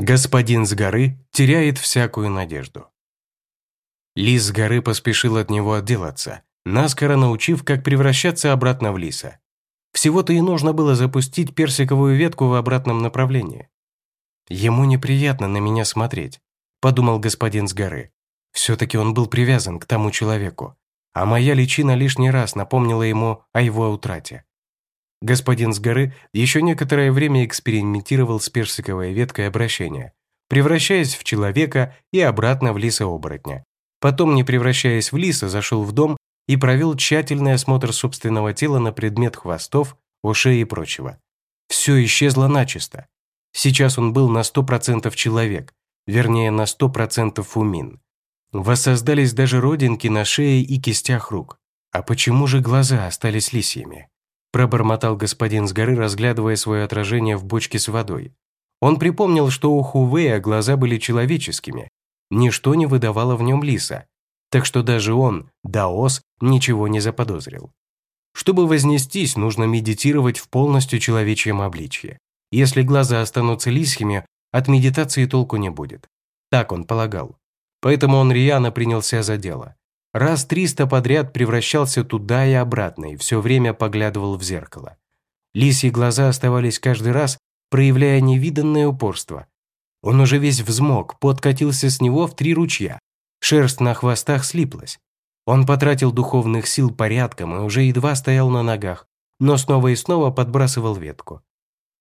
Господин с горы теряет всякую надежду. Лис с горы поспешил от него отделаться, наскоро научив, как превращаться обратно в лиса. Всего-то и нужно было запустить персиковую ветку в обратном направлении. «Ему неприятно на меня смотреть», – подумал господин с горы. Все-таки он был привязан к тому человеку, а моя личина лишний раз напомнила ему о его утрате. Господин с горы еще некоторое время экспериментировал с персиковой веткой обращения, превращаясь в человека и обратно в лиса-оборотня. Потом, не превращаясь в лиса, зашел в дом и провел тщательный осмотр собственного тела на предмет хвостов, ушей и прочего. Все исчезло начисто. Сейчас он был на 100% человек, вернее на 100% умин. Воссоздались даже родинки на шее и кистях рук. А почему же глаза остались лисьими? Пробормотал господин с горы, разглядывая свое отражение в бочке с водой. Он припомнил, что у Хувея глаза были человеческими. Ничто не выдавало в нем лиса. Так что даже он, Даос, ничего не заподозрил. Чтобы вознестись, нужно медитировать в полностью человечьем обличье. Если глаза останутся лисьими, от медитации толку не будет. Так он полагал. Поэтому он рьяно принялся за дело. Раз триста подряд превращался туда и обратно и все время поглядывал в зеркало. Лисьи глаза оставались каждый раз, проявляя невиданное упорство. Он уже весь взмок, подкатился с него в три ручья. Шерсть на хвостах слиплась. Он потратил духовных сил порядком и уже едва стоял на ногах, но снова и снова подбрасывал ветку.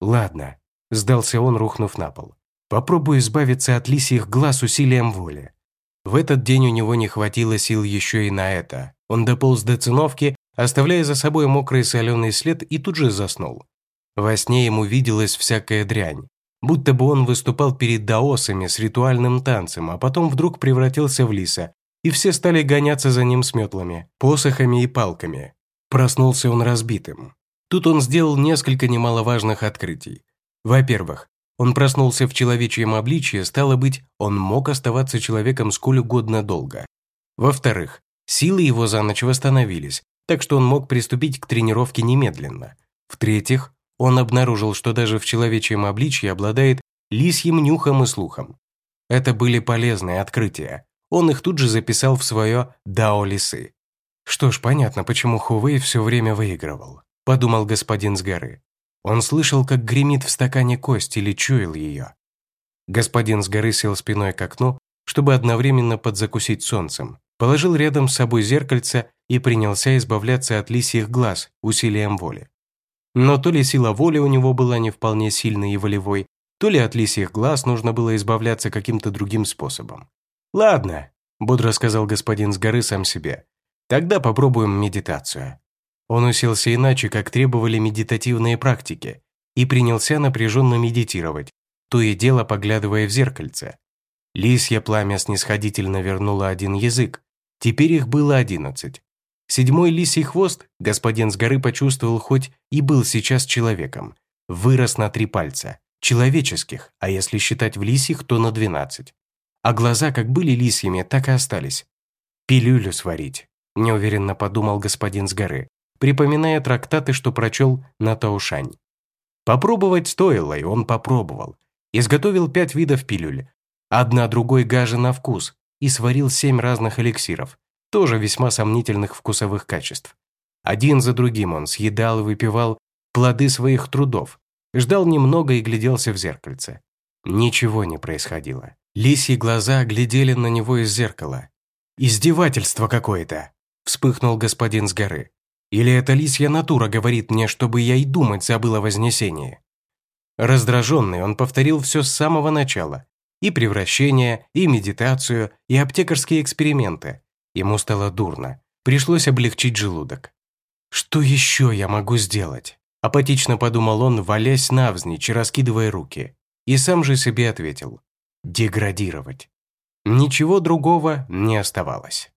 «Ладно», – сдался он, рухнув на пол. «Попробую избавиться от лисьих глаз усилием воли». В этот день у него не хватило сил еще и на это. Он дополз до циновки, оставляя за собой мокрый соленый след и тут же заснул. Во сне ему виделась всякая дрянь. Будто бы он выступал перед даосами с ритуальным танцем, а потом вдруг превратился в лиса, и все стали гоняться за ним с метлами, посохами и палками. Проснулся он разбитым. Тут он сделал несколько немаловажных открытий. Во-первых, он проснулся в человечьем обличье, стало быть, он мог оставаться человеком сколь угодно долго. Во-вторых, силы его за ночь восстановились, так что он мог приступить к тренировке немедленно. В-третьих, он обнаружил, что даже в человечьем обличье обладает лисьим нюхом и слухом. Это были полезные открытия. Он их тут же записал в свое «Дао лисы». Что ж, понятно, почему Хувей все время выигрывал, подумал господин с горы. Он слышал, как гремит в стакане кость или чуял ее. Господин с горы сел спиной к окну, чтобы одновременно подзакусить солнцем, положил рядом с собой зеркальце и принялся избавляться от лисьих глаз усилием воли. Но то ли сила воли у него была не вполне сильной и волевой, то ли от лисьих глаз нужно было избавляться каким-то другим способом. «Ладно», – бодро сказал господин с горы сам себе, – «тогда попробуем медитацию». Он уселся иначе, как требовали медитативные практики, и принялся напряженно медитировать, то и дело поглядывая в зеркальце. Лисья пламя снисходительно вернуло один язык, теперь их было одиннадцать. Седьмой лисий хвост господин с горы почувствовал хоть и был сейчас человеком, вырос на три пальца, человеческих, а если считать в лисьих, то на двенадцать. А глаза как были лисьими, так и остались. «Пилюлю сварить», – неуверенно подумал господин с горы припоминая трактаты, что прочел на Таушань. Попробовать стоило, и он попробовал. Изготовил пять видов пилюль, одна другой гаже на вкус, и сварил семь разных эликсиров, тоже весьма сомнительных вкусовых качеств. Один за другим он съедал и выпивал плоды своих трудов, ждал немного и гляделся в зеркальце. Ничего не происходило. Лисьи глаза глядели на него из зеркала. «Издевательство какое-то!» – вспыхнул господин с горы. Или эта лисья натура говорит мне, чтобы я и думать забыл о Вознесении? Раздраженный, он повторил все с самого начала. И превращение, и медитацию, и аптекарские эксперименты. Ему стало дурно. Пришлось облегчить желудок. «Что еще я могу сделать?» Апатично подумал он, валясь навзничь, раскидывая руки. И сам же себе ответил. «Деградировать». Ничего другого не оставалось.